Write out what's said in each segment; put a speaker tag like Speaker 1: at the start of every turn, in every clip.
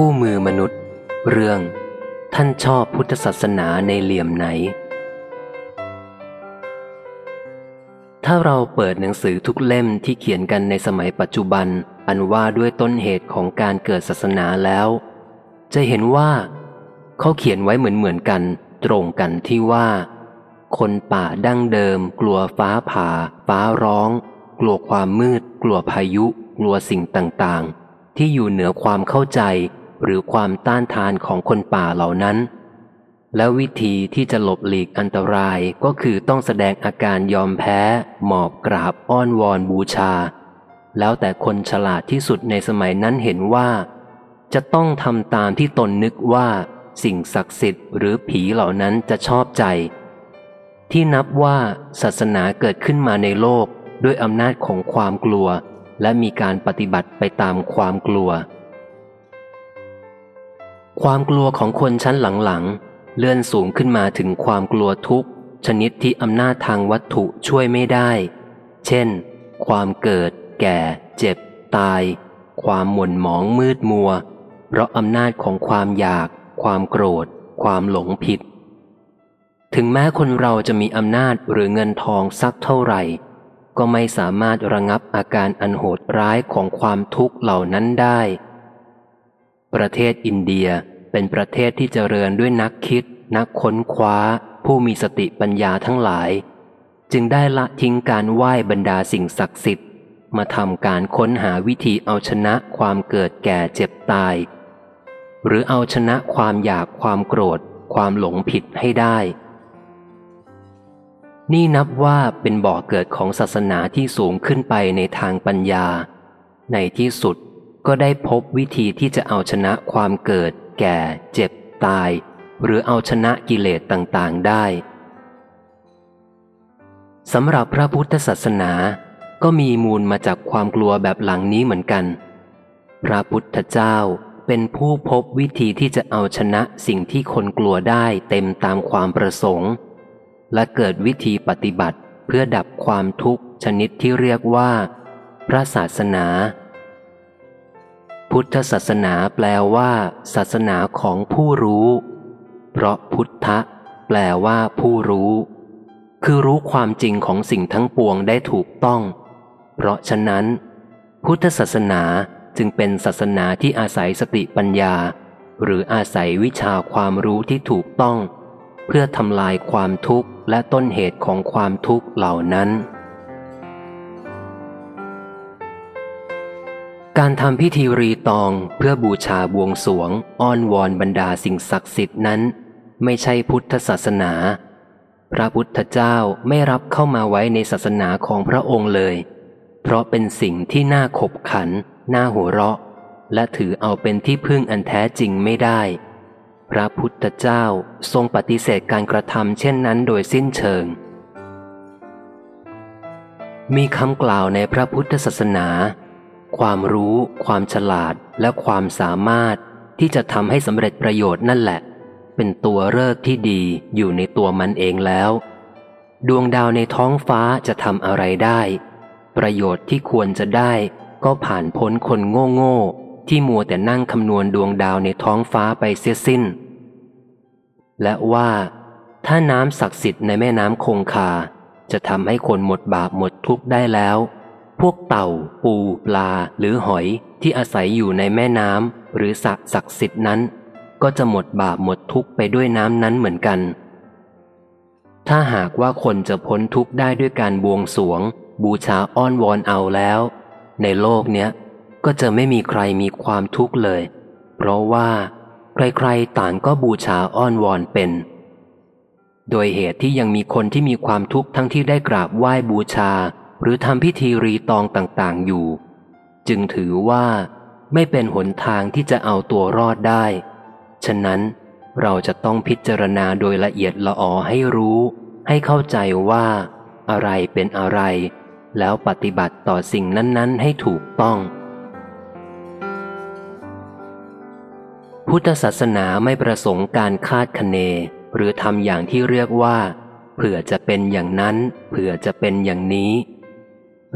Speaker 1: คู่มือมนุษย์ เรื่อง ท่านชอบพุทธศาสนาในเหลี่ยมไหน ถ้าเราเปิดหนังสือทุกเล่มที่เขียนกันในสมัยปัจจุบัน อันว่าด้วยต้นเหตุของการเกิดศาสนาแล้ว จะเห็นว่า เขาเขียนไว้เหมือนเหมือนกัน ตรงกันที่ว่า คนป่าดั้งเดิม กลัวฟ้าผ่า ฟ้าร้อง กลัวความมืด กลัวพายุ กลัวสิ่งต่างๆที่อยู่เหนือความเข้าใจ หรือความต้านทานของคนป่าเหล่านั้น แล้ววิธีที่จะหลบหลีกอันตรายก็คือต้องแสดงอาการยอมแพ้ หมอบกราบอ้อนวอนบูชา แล้วแต่คนฉลาดที่สุดในสมัยนั้นเห็นว่า จะต้องทำตามที่ตนนึกว่า สิ่งศักดิ์สิทธิ์หรือผีเหล่านั้นจะชอบใจ ที่นับว่าศาสนาเกิดขึ้นมาในโลกด้วยอำนาจของความกลัว และมีการปฏิบัติไปตามความกลัว ความกลัวของคนชั้นหลังๆ เลื่อนสูงขึ้นมาถึงความกลัวทุกข์ชนิดที่อำนาจทางวัตถุช่วยไม่ได้ เช่น ความเกิด แก่ เจ็บ ตาย ความหม่นหมองมืดมัว เพราะอำนาจของความอยาก ความโกรธ ความหลงผิด ถึงแม้คนเราจะมีอำนาจหรือเงินทองสักเท่าไหร่ ก็ไม่สามารถระงับอาการอันโหดร้ายของความทุกข์เหล่านั้นได้ ประเทศอินเดียเป็นประเทศที่เจริญด้วยนักคิด นักค้นคว้า ผู้มีสติปัญญาทั้งหลาย จึงได้ละทิ้งการไหว้บรรดาสิ่งศักดิ์สิทธิ์ มาทำการค้นหาวิธีเอาชนะความเกิดแก่เจ็บตาย หรือเอาชนะความอยากความโกรธ ความหลงผิดให้ได้ นี่นับว่าเป็นบ่อกเกิดของศาสนาที่สูงขึ้นไปในทางปัญญา ในที่สุด ก็ได้พบวิธีที่จะเอาชนะความเกิด แก่ เจ็บ ตาย หรือเอาชนะกิเลสต่างๆได้สำหรับพระพุทธศาสนา ก็มีมูลมาจากความกลัวแบบหลังนี้เหมือนกัน พระพุทธเจ้าเป็นผู้พบวิธีที่จะเอาชนะสิ่งที่คนกลัวได้เต็มตามความประสงค์ และเกิดวิธีปฏิบัติเพื่อดับความทุกข์ชนิดที่เรียกว่า พระศาสนา พุทธศาสนาแปลว่า ศาสนาของผู้รู้ เพราะพุทธะแปลว่าผู้รู้ คือรู้ความจริงของสิ่งทั้งปวงได้ถูกต้อง เพราะฉะนั้น พุทธศาสนาจึงเป็นศาสนาที่อาศัยสติปัญญา หรืออาศัยวิชาความรู้ที่ถูกต้อง เพื่อทำลายความทุกข์และต้นเหตุของความทุกข์เหล่านั้น การทำพิธีรีตองเพื่อบูชาบวงสวง อ้อนวอนบรรดาสิ่งศักดิ์สิทธิ์นั้น ไม่ใช่พุทธศาสนา พระพุทธเจ้าไม่รับเข้ามาไว้ในศาสนาของพระองค์เลย เพราะเป็นสิ่งที่น่าขบขัน น่าหัวเราะ และถือเอาเป็นที่พึ่งอันแท้จริงไม่ได้ พระพุทธเจ้าทรงปฏิเสธการกระทำเช่นนั้นโดยสิ้นเชิง มีคำกล่าวในพระพุทธศาสนา ความรู้ ความฉลาดและความสามารถที่จะทำให้สำเร็จประโยชน์นั่นแหละ เป็นตัวเลิกที่ดีอยู่ในตัวมันเองแล้ว ดวงดาวในท้องฟ้าจะทำอะไรได้ ประโยชน์ที่ควรจะได้ก็ผ่านพ้นคนโง่โง่ที่มัวแต่นั่งคำนวณดวงดาวในท้องฟ้าไปเสียสิ้น และว่าถ้าน้ำศักดิ์สิทธิ์ในแม่น้ำคงคา จะทำให้คนหมดบาปหมดทุกข์ได้แล้ว พวกเต่า ปู ปลา หรือหอยที่อาศัยอยู่ในแม่น้ำหรือสระศักดิ์สิทธิ์นั้น ก็จะหมดบาปหมดทุกข์ไปด้วยน้ำนั้นเหมือนกัน ถ้าหากว่าคนจะพ้นทุกข์ได้ด้วยการบวงสวง บูชาอ้อนวอนเอาแล้ว ในโลกเนี้ย ก็จะไม่มีใครมีความทุกข์เลย เพราะว่า ใครๆต่างก็บูชาอ้อนวอนเป็น โดยเหตุที่ยังมีคนที่มีความทุกข์ทั้งที่ได้กราบไหว้บูชา หรือทำพิธีรีตองต่างๆอยู่ จึงถือว่าไม่เป็นหนทางที่จะเอาตัวรอดได้ ฉะนั้นเราจะต้องพิจารณาโดยละเอียดละออให้รู้ ให้เข้าใจว่า อะไรเป็นอะไร แล้วปฏิบัติต่อสิ่งนั้น ๆ ให้ถูกต้อง พุทธศาสนาไม่ประสงค์การคาดคะเน หรือทำอย่างที่เรียกว่าเผื่อจะเป็นอย่างนั้น เผื่อจะเป็นอย่างนี้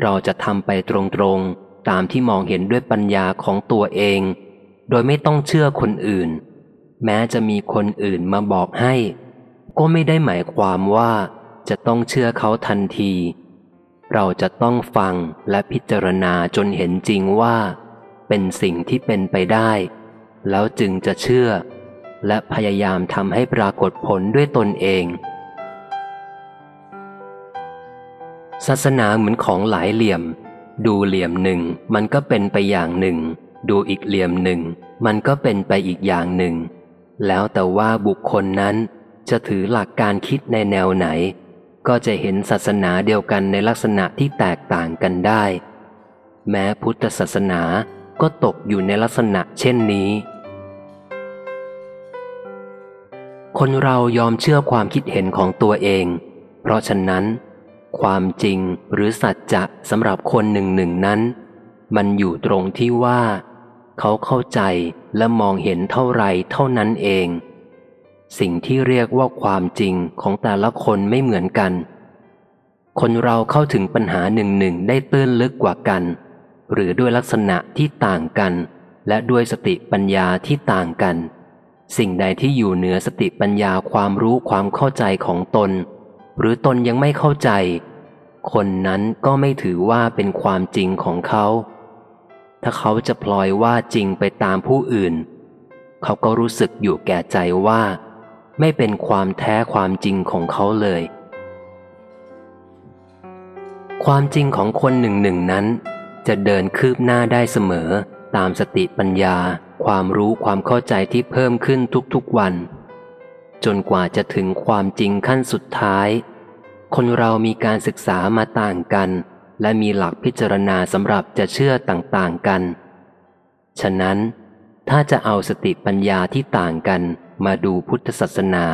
Speaker 1: เราจะทำไปตรงๆ ตามที่มองเห็นด้วยปัญญาของตัวเอง โดยไม่ต้องเชื่อคนอื่น แม้จะมีคนอื่นมาบอกให้ ก็ไม่ได้หมายความว่าจะต้องเชื่อเขาทันที เราจะต้องฟังและพิจารณาจนเห็นจริงว่า เป็นสิ่งที่เป็นไปได้ แล้วจึงจะเชื่อ และพยายามทำให้ปรากฏผลด้วยตนเอง ศาสนาเหมือนของหลายเหลี่ยม ดูเหลี่ยมหนึ่งมันก็เป็นไปอย่างหนึ่ง ดูอีกเหลี่ยมหนึ่ง มันก็เป็นไปอีกอย่างหนึ่ง แล้วแต่ว่าบุคคลนั้นจะถือหลักการคิดในแนวไหน ก็จะเห็นศาสนาเดียวกันในลักษณะที่แตกต่างกันได้ แม้พุทธศาสนาก็ตกอยู่ในลักษณะเช่นนี้ คนเรายอมเชื่อความคิดเห็นของตัวเอง เพราะฉะนั้น ความจริงหรือสัจจะสำหรับคนหนึ่งหนึ่งนั้น มันอยู่ตรงที่ว่า เขาเข้าใจและมองเห็นเท่าไรเท่านั้นเอง สิ่งที่เรียกว่าความจริงของแต่ละคนไม่เหมือนกัน คนเราเข้าถึงปัญหาหนึ่งหนึ่งได้ตื้นลึกกว่ากัน หรือด้วยลักษณะที่ต่างกัน และด้วยสติปัญญาที่ต่างกัน สิ่งใดที่อยู่เหนือสติปัญญาความรู้ความเข้าใจของตน หรือตนยังไม่เข้าใจ คนนั้นก็ไม่ถือว่าเป็นความจริงของเขา ถ้าเขาจะพลอยว่าจริงไปตามผู้อื่น เขาก็รู้สึกอยู่แก่ใจว่า ไม่เป็นความแท้ความจริงของเขาเลย ความจริงของคนหนึ่งหนึ่งนั้น จะเดินคืบหน้าได้เสมอตามสติปัญญา ความรู้ความเข้าใจที่เพิ่มขึ้นทุกๆวัน จนกว่าจะถึงความจริงขั้นสุดท้าย คนเรามีการศึกษามาต่างกัน และมีหลักพิจารณาสำหรับจะเชื่อต่างๆกัน ฉะนั้น ถ้าจะเอาสติปัญญาที่ต่างกันมาดูพุทธศาสนา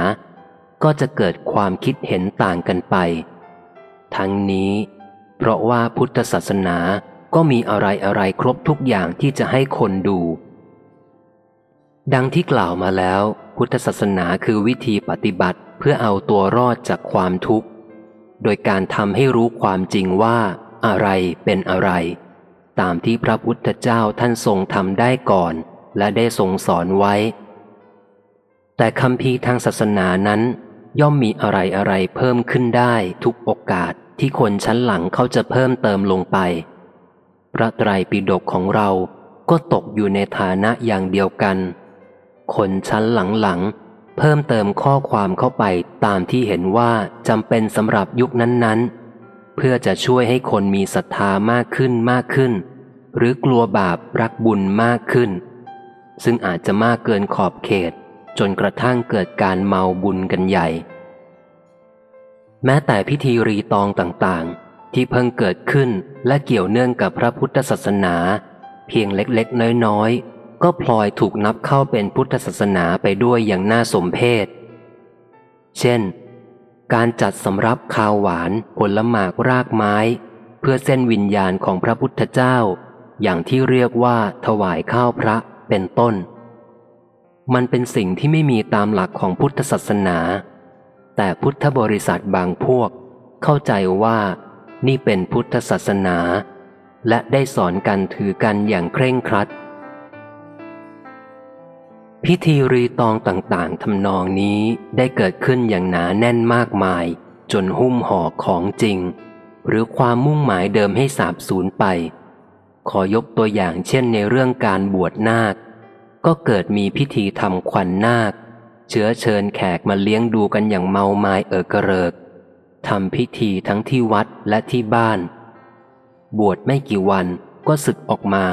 Speaker 1: ก็จะเกิดความคิดเห็นต่างกันไป ทั้งนี้ เพราะว่าพุทธศาสนาก็มีอะไรอะไรครบทุกอย่างที่จะให้คนดู ดังที่กล่าวมาแล้ว พุทธศาสนาคือวิธีปฏิบัติเพื่อเอาตัวรอดจากความทุกข์ โดยการทำให้รู้ความจริงว่าอะไรเป็นอะไร ตามที่พระพุทธเจ้าท่านทรงทำได้ก่อน และได้ทรงสอนไว้ แต่คำพีทางศาสนานั้น ย่อมมีอะไรอะไรเพิ่มขึ้นได้ทุกโอกาสที่คนชั้นหลังเขาจะเพิ่มเติมลงไป พระไตรปิฎกของเราก็ตกอยู่ในฐานะอย่างเดียวกัน คนชั้นหลังๆ เพิ่มเติมข้อความเข้าไปตามที่เห็นว่าจำเป็นสำหรับยุคนั้นๆ เพื่อจะช่วยให้คนมีศรัทธามากขึ้นมากขึ้น หรือกลัวบาปรักบุญมากขึ้น ซึ่งอาจจะมากเกินขอบเขต จนกระทั่งเกิดการเมาบุญกันใหญ่ แม้แต่พิธีรีตองต่างๆ ที่เพิ่งเกิดขึ้นและเกี่ยวเนื่องกับพระพุทธศาสนา เพียงเล็กๆ น้อยๆ ก็พลอยถูกนับเข้าเป็นพุทธศาสนาไปด้วยอย่างน่าสมเพชเช่น การจัดสำรับข้าวหวานผลหมากรากไม้ เพื่อเส้นวิญญาณของพระพุทธเจ้า อย่างที่เรียกว่าถวายข้าวพระเป็นต้น มันเป็นสิ่งที่ไม่มีตามหลักของพุทธศาสนา แต่พุทธบริษัทบางพวก เข้าใจว่านี่เป็นพุทธศาสนา และได้สอนกันถือกันอย่างเคร่งครัด พิธีรีตองต่างๆทำนองนี้ได้เกิดขึ้นอย่างหนาแน่นมากมาย จนหุ้มห่อของจริง หรือความมุ่งหมายเดิมให้สาบสูญไป ขอยกตัวอย่างเช่นในเรื่องการบวชนาค ก็เกิดมีพิธีทำขวัญนนาค เชื้อเชิญแขกมาเลี้ยงดูกันอย่างเมาไมา้เออกระเริกทำพิธีทั้งที่วัดและที่บ้าน บวชไม่กี่วันก็สึกออกมา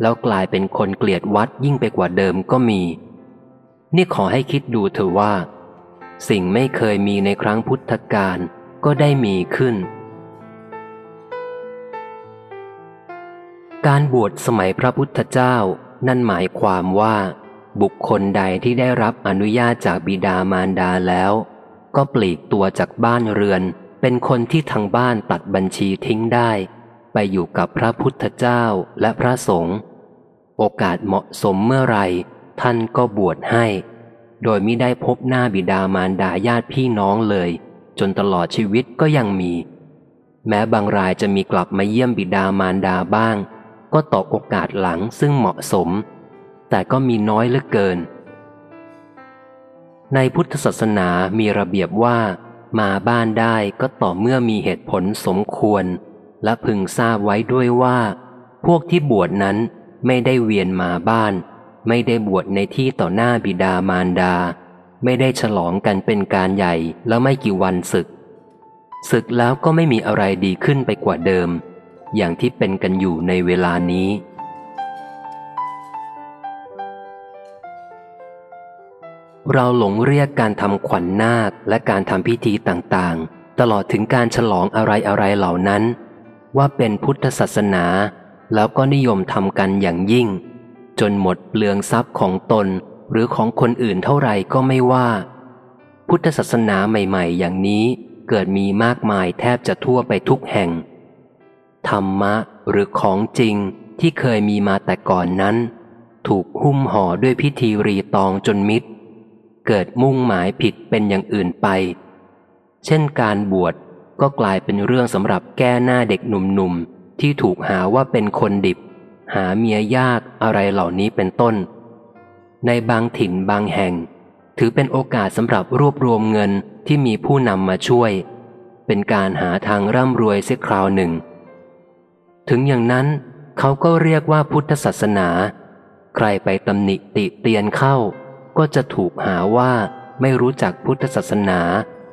Speaker 1: แล้วกลายเป็นคนเกลียดวัดยิ่งไปกว่าเดิมก็มี นี่ขอให้คิดดูเถอะว่า สิ่งไม่เคยมีในครั้งพุทธกาลก็ได้มีขึ้น การบวชสมัยพระพุทธเจ้า นั่นหมายความว่า บุคคลใดที่ได้รับอนุญาตจากบิดามารดาแล้ว ก็ปลีกตัวจากบ้านเรือน เป็นคนที่ทางบ้านตัดบัญชีทิ้งได้ ไปอยู่กับพระพุทธเจ้าและพระสงฆ์โอกาสเหมาะสมเมื่อไรท่านก็บวชให้ โดยมิได้พบหน้าบิดามารดาญาติพี่น้องเลย จนตลอดชีวิตก็ยังมี แม้บางรายจะมีกลับมาเยี่ยมบิดามารดาบ้าง ก็ตกโอกาสหลังซึ่งเหมาะสม แต่ก็มีน้อยเหลือเกิน ในพุทธศาสนามีระเบียบว่า มาบ้านได้ก็ต่อเมื่อมีเหตุผลสมควร และพึงทราบไว้ด้วยว่า พวกที่บวชนั้นไม่ได้เวียนมาบ้าน ไม่ได้บวชในที่ต่อหน้าบิดามารดา ไม่ได้ฉลองกันเป็นการใหญ่แล้วไม่กี่วันศึก ศึกแล้วก็ไม่มีอะไรดีขึ้นไปกว่าเดิม อย่างที่เป็นกันอยู่ในเวลานี้เราหลงเรียกการทำขวัญนนาคและการทำพิธีต่างๆ ตลอดถึงการฉลองอะไรๆเหล่านั้น ว่าเป็นพุทธศาสนา แล้วก็นิยมทำกันอย่างยิ่ง จนหมดเปลืองทรัพย์ของตนหรือของคนอื่นเท่าไหร่ก็ไม่ว่า พุทธศาสนาใหม่ ๆ อย่างนี้เกิดมีมากมายแทบจะทั่วไปทุกแห่ง ธรรมะหรือของจริงที่เคยมีมาแต่ก่อนนั้น ถูกหุ้มห่อด้วยพิธีรีตองจนมิดเกิดมุ่งหมายผิดเป็นอย่างอื่นไป เช่นการบวช ก็กลายเป็นเรื่องสำหรับแก้หน้าเด็กหนุ่มๆ ที่ถูกหาว่าเป็นคนดิบ หาเมียยากอะไรเหล่านี้เป็นต้น ในบางถิ่นบางแห่ง ถือเป็นโอกาสสำหรับรวบรวมเงินที่มีผู้นำมาช่วย เป็นการหาทางร่ำรวยเสียคราวหนึ่ง ถึงอย่างนั้นเขาก็เรียกว่าพุทธศาสนา ใครไปตำหนิติเตียนเข้า ก็จะถูกหาว่าไม่รู้จักพุทธศาสนา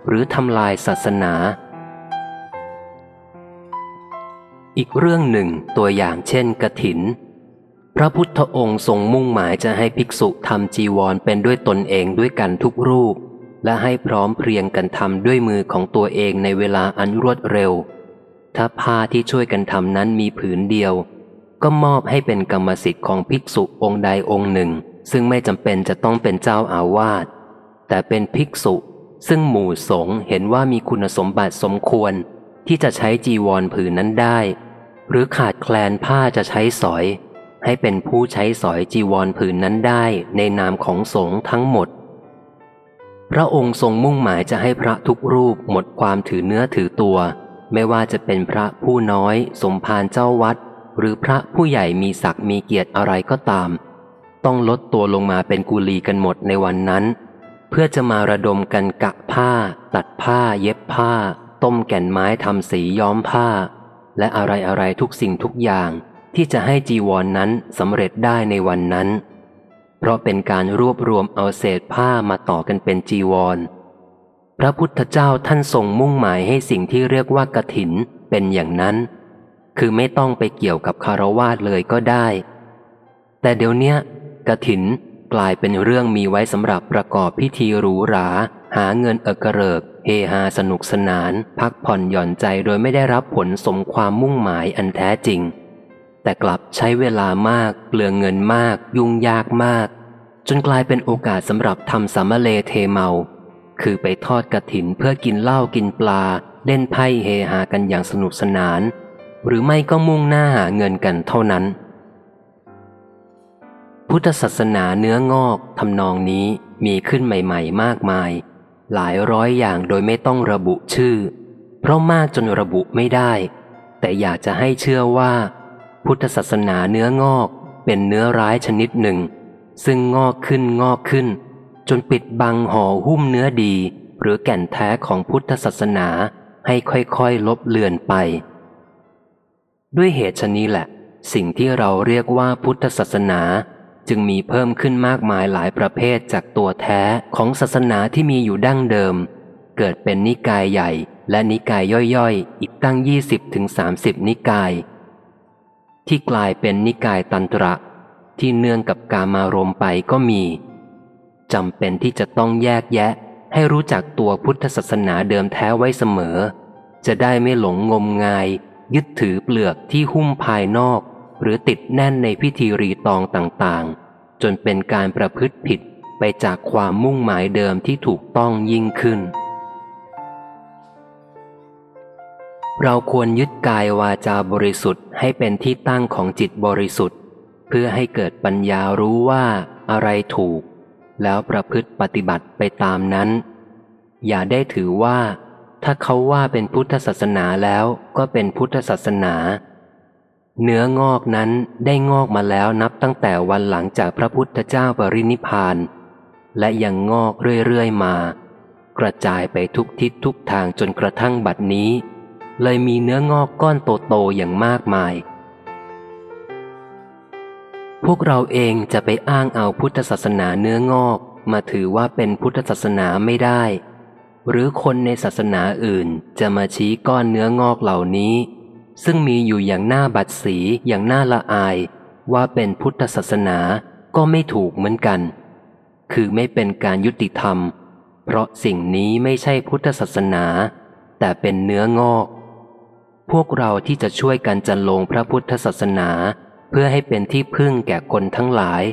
Speaker 1: หรือทำลายศาสนา อีกเรื่องหนึ่งตัวอย่างเช่นกระถิน พระพุทธองค์ทรงมุ่งหมายจะให้ภิกษุทำจีวรเป็นด้วยตนเองด้วยกันทุกรูป และให้พร้อมเพรียงกันทำด้วยมือของตัวเองในเวลาอันรวดเร็ว ถ้าผ้าที่ช่วยกันทำนั้นมีผืนเดียว ก็มอบให้เป็นกรรมสิทธิ์ของภิกษุองค์ใดองค์หนึ่ง ซึ่งไม่จำเป็นจะต้องเป็นเจ้าอาวาสแต่เป็นภิกษุซึ่งหมู่สงฆ์เห็นว่ามีคุณสมบัติสมควร ที่จะใช้จีวรผืนนั้นได้ หรือขาดแคลนผ้าจะใช้สอย ให้เป็นผู้ใช้สอยจีวรผืนนั้นได้ในนามของสงฆ์ทั้งหมด พระองค์ทรงมุ่งหมายจะให้พระทุกรูปหมดความถือเนื้อถือตัว ไม่ว่าจะเป็นพระผู้น้อย สมภารเจ้าวัด หรือพระผู้ใหญ่มีศักดิ์มีเกียรติอะไรก็ตาม ต้องลดตัวลงมาเป็นกุลีกันหมดในวันนั้น เพื่อจะมาระดมกันกะผ้า ตัดผ้า เย็บผ้า ต้มแก่นไม้ทำสีย้อมผ้า และอะไรอะไรทุกสิ่งทุกอย่างที่จะให้จีวรนนั้นสำเร็จได้ในวันนั้น เพราะเป็นการรวบรวมเอาเศษผ้ามาต่อกันเป็นจีวร พระพุทธเจ้าท่านทรงมุ่งหมายให้สิ่งที่เรียกว่ากระถินเป็นอย่างนั้น คือไม่ต้องไปเกี่ยวกับคารวาสเลยก็ได้ แต่เดี๋ยวนี้กระถินกลายเป็นเรื่องมีไว้สำหรับประกอบพิธีหรูหรา หาเงินเอกเริก เฮฮาสนุกสนาน พักผ่อนหย่อนใจโดยไม่ได้รับผลสมความมุ่งหมายอันแท้จริง แต่กลับใช้เวลามาก เปลืองเงินมาก ยุ่งยากมาก จนกลายเป็นโอกาสสำหรับทำสามเลเทเมา คือไปทอดกระถินเพื่อกินเหล้ากินปลา เล่นไพ่เฮฮากันอย่างสนุกสนาน หรือไม่ก็มุ่งหน้าหาเงินกันเท่านั้น พุทธศาสนาเนื้องอกทำนองนี้มีขึ้นใหม่ ๆ มากมาย หลายร้อยอย่างโดยไม่ต้องระบุชื่อ เพราะมากจนระบุไม่ได้ แต่อยากจะให้เชื่อว่า พุทธศาสนาเนื้องอกเป็นเนื้อร้ายชนิดหนึ่ง ซึ่งงอกขึ้นงอกขึ้น จนปิดบังห่อหุ้มเนื้อดี หรือแก่นแท้ของพุทธศาสนาให้ค่อยๆ ลบเลือนไป ด้วยเหตุชนี้แหละ สิ่งที่เราเรียกว่าพุทธศาสนา จึงมีเพิ่มขึ้นมากมายหลายประเภทจากตัวแท้ของศาสนาที่มีอยู่ดั้งเดิม เกิดเป็นนิกายใหญ่ และนิกายย่อยๆ อีกตั้ง 20-30ถึงนิกาย ที่กลายเป็นนิกายตันตระ ที่เนื่องกับกามารมไปก็มีจำเป็นที่จะต้องแยกแยะ ให้รู้จักตัวพุทธศาสนาเดิมแท้ไว้เสมอ จะได้ไม่หลงงมงาย ยึดถือเปลือกที่หุ้มภายนอก หรือติดแน่นในพิธีรีตองต่างๆ จนเป็นการประพฤติผิดไปจากความมุ่งหมายเดิมที่ถูกต้องยิ่งขึ้น เราควรยึดกายวาจาบริสุทธิ์ให้เป็นที่ตั้งของจิตบริสุทธิ์ เพื่อให้เกิดปัญญารู้ว่าอะไรถูก แล้วประพฤติปฏิบัติไปตามนั้น อย่าได้ถือว่า ถ้าเขาว่าเป็นพุทธศาสนาแล้วก็เป็นพุทธศาสนา เนื้องอกนั้นได้งอกมาแล้วนับตั้งแต่วันหลังจากพระพุทธเจ้าปรินิพพาน และยังงอกเรื่อยๆมา กระจายไปทุกทิศทุกทางจนกระทั่งบัดนี้ เลยมีเนื้องอกก้อนโตๆอย่างมากมาย พวกเราเองจะไปอ้างเอาพุทธศาสนาเนื้องอกมาถือว่าเป็นพุทธศาสนาไม่ได้ หรือคนในศาสนาอื่นจะมาชี้ก้อนเนื้องอกเหล่านี้ ซึ่งมีอยู่อย่างหน้าบัดสีอย่างหน่าละอาย ว่าเป็นพุทธศาสนาก็ไม่ถูกเหมือนกัน คือไม่เป็นการยุติธรรม เพราะสิ่งนี้ไม่ใช่พุทธศาสนา แต่เป็นเนื้องอก พวกเราที่จะช่วยกันจันลงพระพุทธศาสนา เพื่อให้เป็นที่พึ่งแก่คนทั้งหลาย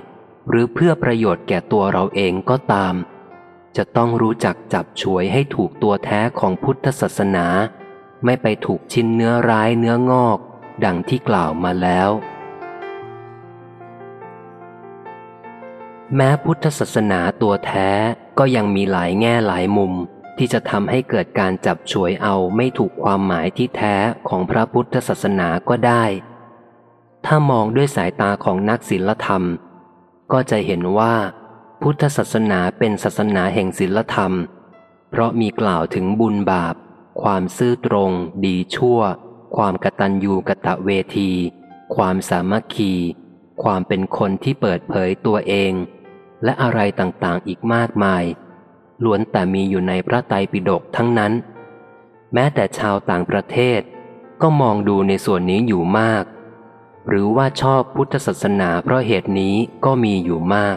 Speaker 1: หรือเพื่อประโยชน์แก่ตัวเราเองก็ตาม จะต้องรู้จักจับฉวยให้ถูกตัวแท้ของพุทธศาสนา ไม่ไปถูกชิ้นเนื้อร้ายเนื้องอก ดังที่กล่าวมาแล้ว แม้พุทธศาสนาตัวแท้ก็ยังมีหลายแง่หลายมุมที่จะทำให้เกิดการจับฉวยเอาไม่ถูกความหมายที่แท้ของพระพุทธศาสนาก็ได้ ถ้ามองด้วยสายตาของนักศิลธรรม ก็จะเห็นว่า พุทธศาสนาเป็นศาสนาแห่งศิลธรรม เพราะมีกล่าวถึงบุญบาป ความซื่อตรง ดีชั่ว ความกตัญญูกะตะเวที ความสามัคคี ความเป็นคนที่เปิดเผยตัวเอง และอะไรต่างๆอีกมากมาย ล้วนแต่มีอยู่ในพระไตรปิฎกทั้งนั้น แม้แต่ชาวต่างประเทศ ก็มองดูในส่วนนี้อยู่มาก หรือว่าชอบพุทธศาสนาเพราะเหตุนี้ก็มีอยู่มาก